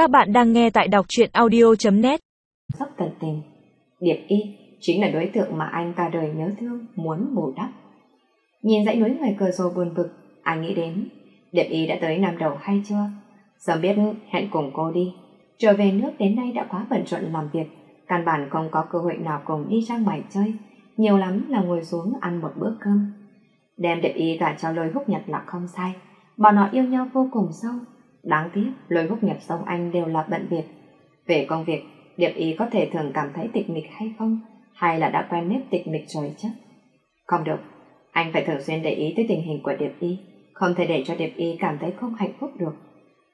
Các bạn đang nghe tại đọc truyện audio.net Rất tận tình. Điệp y chính là đối tượng mà anh cả đời nhớ thương, muốn bù đắp. Nhìn dãy núi ngoài cửa sổ buồn bực, anh nghĩ đến Điệp y đã tới năm đầu hay chưa? Giờ biết hẹn cùng cô đi. Trở về nước đến nay đã quá bận rộn làm việc, căn bản không có cơ hội nào cùng đi ra ngoài chơi, nhiều lắm là ngồi xuống ăn một bữa cơm. Đem Điệp y cả cho lôi húc nhật là không sai, bọn họ yêu nhau vô cùng sâu. Đáng tiếc, lôi húc nhập sông anh đều là bận việc. Về công việc, Điệp y có thể thường cảm thấy tịch mịch hay không, hay là đã quen nếp tịch mịch rồi chứ? Không được, anh phải thường xuyên để ý tới tình hình của Điệp y, không thể để cho Điệp y cảm thấy không hạnh phúc được.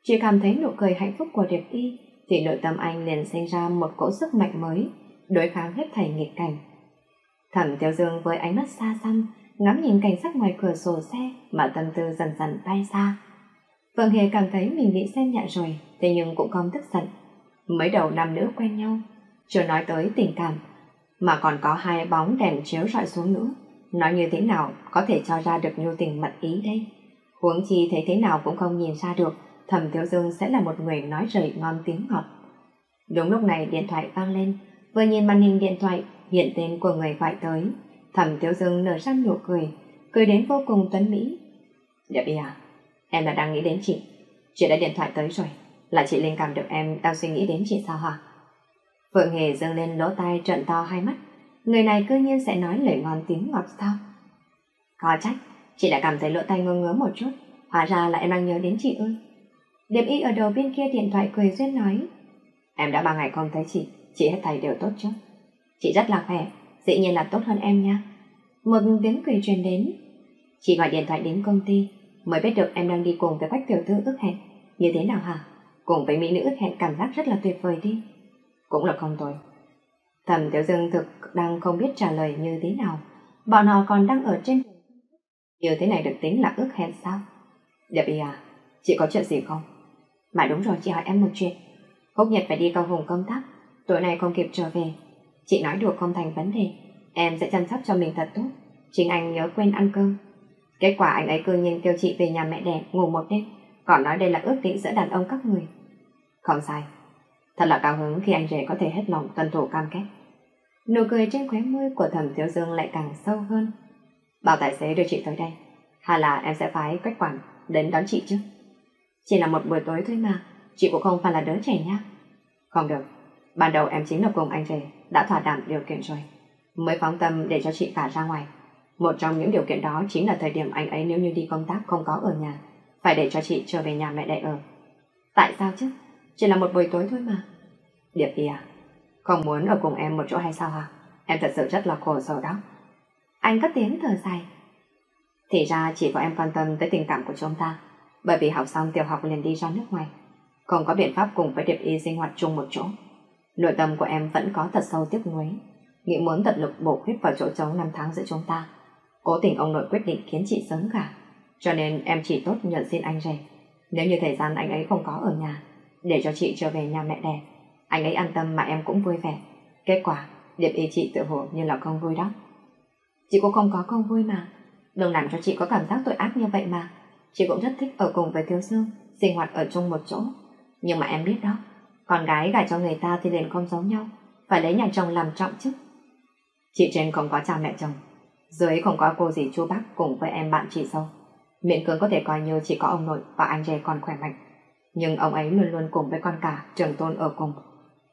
Chỉ cảm thấy nụ cười hạnh phúc của Điệp y, thì nội tâm anh liền sinh ra một cỗ sức mạnh mới, đối kháng hết thảy nghịch cảnh. Thẩm Tiêu Dương với ánh mắt xa xăm, ngắm nhìn cảnh sắc ngoài cửa sổ xe mà tâm tư dần dần bay xa. Phương Hề cảm thấy mình bị xem nhẹ rồi, thế nhưng cũng không tức giận. Mới đầu nam nữ quen nhau, chưa nói tới tình cảm, mà còn có hai bóng đèn chiếu rọi xuống nữa. Nói như thế nào có thể cho ra được nhu tình mật ý đây? Huống chi thấy thế nào cũng không nhìn ra được Thẩm Thiếu Dương sẽ là một người nói rời ngon tiếng ngọt. Đúng lúc này điện thoại vang lên, vừa nhìn màn hình điện thoại hiện tên của người gọi tới. Thẩm Thiếu Dương nở ra nụ cười, cười đến vô cùng tuấn mỹ. Điệp à, em là đang nghĩ đến chị. Chị đã điện thoại tới rồi, là chị linh cảm được em đang suy nghĩ đến chị sao hả? Phượng Hề dâng lên lỗ tai trận to hai mắt. Người này cư nhiên sẽ nói lời ngon tiếng ngọt sao? Có trách, chị đã cảm thấy lỗ tai ngơ ngớ một chút. Hóa ra là em đang nhớ đến chị ư? Điệp y ở đầu bên kia điện thoại cười duyên nói Em đã ba ngày không thấy chị Chị hết thầy đều tốt chứ Chị rất là khỏe Dĩ nhiên là tốt hơn em nha Một tiếng cười truyền đến Chị gọi điện thoại đến công ty Mới biết được em đang đi cùng với bách tiểu thư ước hẹn. Như thế nào hả? Cùng với mỹ nữ ước hẹn cảm giác rất là tuyệt vời đi. Cũng là không tồi. Thẩm tiểu dương thực đang không biết trả lời như thế nào. Bọn họ còn đang ở trên Như thế này được tính là ước hẹn sao? Điệp y à Chị có chuyện gì không? Mà đúng rồi, chị hỏi em một chuyện. Húc Nhật phải đi cầu hùng công tác. Tối nay không kịp trở về. Chị nói đùa không thành vấn đề. Em sẽ chăm sóc cho mình thật tốt. Chính anh nhớ quên ăn cơm. Kết quả anh ấy cư nhiên kêu chị về nhà mẹ đẻ ngủ một đêm. Còn nói đây là ước định giữa đàn ông các người. Không sai. Thật là cao hứng khi anh rể có thể hết lòng tuân thủ cam kết. Nụ cười trên khóe môi của thẩm thiếu dương lại càng sâu hơn. Bảo tài xế đưa chị tới đây. Hay là em sẽ phái quách quản đến đón chị chứ. Chỉ là một buổi tối thôi mà, chị cũng không phải là đứa trẻ nhá. Không được, ban đầu em chính là cùng anh rể đã thỏa đảm điều kiện rồi. Mới phóng tâm để cho chị cả ra ngoài. Một trong những điều kiện đó chính là thời điểm anh ấy nếu như đi công tác không có ở nhà, phải để cho chị trở về nhà mẹ đẻ ở. Tại sao chứ? Chỉ là một buổi tối thôi mà. Điệp y à? Không muốn ở cùng em một chỗ hay sao hả? Em thật sự rất là khổ sở đó. Anh cất tiếng thở dài. Thì ra chỉ có em quan tâm tới tình cảm của chúng ta bởi vì học xong tiểu học liền đi ra nước ngoài. Không có biện pháp cùng với Điệp Y sinh hoạt chung một chỗ. Nội tâm của em vẫn có thật sâu tiếc nuối, nghĩ muốn tận lực bổ khuyết vào chỗ trống năm tháng giữa chúng ta. Cố tình ông nội quyết định khiến chị sớm cả, cho nên em chỉ tốt nhận xin anh rể. Nếu như thời gian anh ấy không có ở nhà, để cho chị trở về nhà mẹ đẻ, anh ấy an tâm mà em cũng vui vẻ. Kết quả, Điệp ý chị tự hồ như là không vui đó. Chị cũng không có không vui mà, đừng làm cho chị có cảm giác tội ác như vậy mà. Chị cũng rất thích ở cùng với Thiếu sư, sinh hoạt ở chung một chỗ. Nhưng mà em biết đó, con gái gả cho người ta thì liền không giống nhau, phải lấy nhà chồng làm trọng chứ. Chị trên không có cha mẹ chồng, dưới không có cô dì chú bác cùng với em bạn chị sâu. Miệng cưỡng có thể coi như chỉ có ông nội và anh rể còn khỏe mạnh. Nhưng ông ấy luôn luôn cùng với con cả trường tôn ở cùng.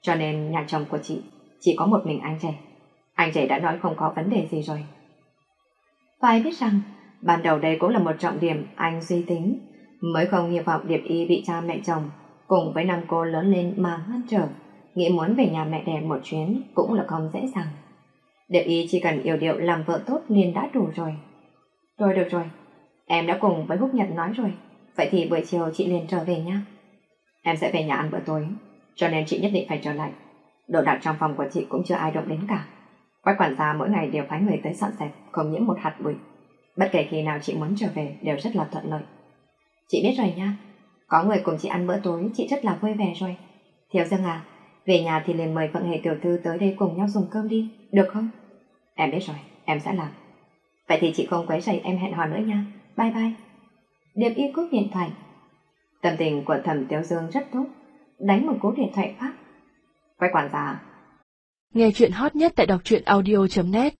Cho nên nhà chồng của chị chỉ có một mình anh rể. Anh rể đã nói không có vấn đề gì rồi. Phải biết rằng Ban đầu đây cũng là một trọng điểm anh suy tính, mới không hy vọng Điệp Y bị cha mẹ chồng cùng với năm cô lớn lên mà ngăn trở, nghĩ muốn về nhà mẹ đẻ một chuyến cũng là không dễ dàng. Điệp Y chỉ cần yêu điệu làm vợ tốt liền đã đủ rồi. Rồi được rồi, em đã cùng với Húc Nhật nói rồi, vậy thì buổi chiều chị liền trở về nha. Em sẽ về nhà ăn bữa tối, cho nên chị nhất định phải trở lại. Đồ đạc trong phòng của chị cũng chưa ai động đến cả. Quách quản gia mỗi ngày đều phái người tới dọn dẹp, không nhiễm một hạt bụi. Bất kể khi nào chị muốn trở về đều rất là thuận lợi. Chị biết rồi nha. Có người cùng chị ăn bữa tối, chị rất là vui vẻ rồi. Thiếu Dương à, về nhà thì liền mời Phượng Hề tiểu thư tới đây cùng nhau dùng cơm đi, được không? Em biết rồi, em sẽ làm. Vậy thì chị không quấy rầy em hẹn hò nữa nha. Bye bye. Điệp y cúp điện thoại. Tâm tình của thẩm Tiếu Dương rất tốt. đánh một cú điện thoại khác. Quay quản gia. Nghe chuyện hot nhất tại đọc truyện audio.net